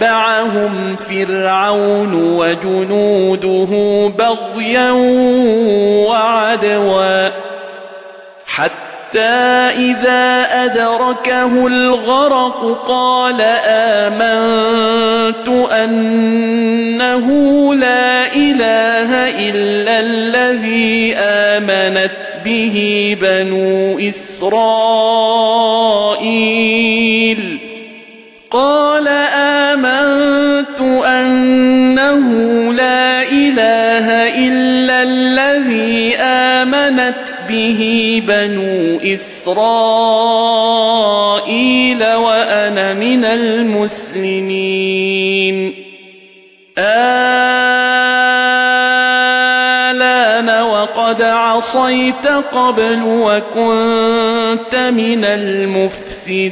فأتبعهم فرعون وجنوده بغيا وعدوا حتى إذا أدركه الغرق قال آمنت أنه لا إله إلا الذي آمنت به بنو إسرائيل به بنو إسرائيل وأنا من المسلمين. آلان وقد عصيت قبل وكنت من المفسدين.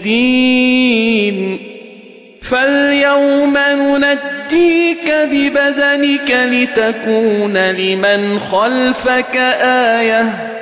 فاليوم ننجيك ببدنك لتكون لمن خلفك آية.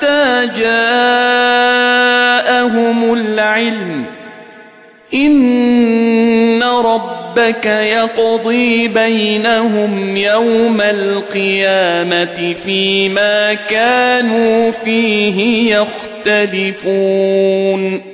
حَتَّى جَاءَهُمُ الْعِلْمُ. إِنَّ رَبَّكَ يَقْضِي بَيْنَهُمْ يَوْمَ الْقِيَامَةِ فِيمَا كَانُوا فِيهِ يَخْتَلِفُونَ.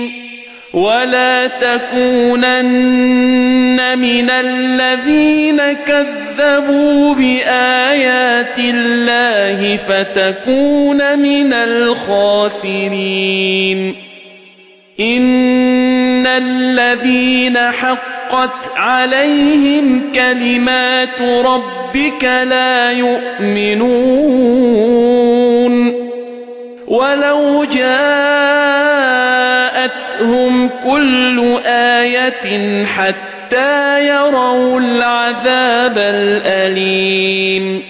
وَلَا تَكُونَنَّ مِنَ الَّذِينَ كَذَّبُوا بِآيَاتِ اللَّهِ فَتَكُونَ مِنَ الْخَاسِرِينَ. إِنَّ الَّذِينَ حَقَّتْ عَلَيْهِمْ كَلِمَاتُ رَبِّكَ لَا يُؤْمِنُونَ. وَلَوْ جَاءَتْهُمْ كُلُّ آيَةٍ حَتَّى يَرَوْا الْعَذَابَ الْأَلِيمَ.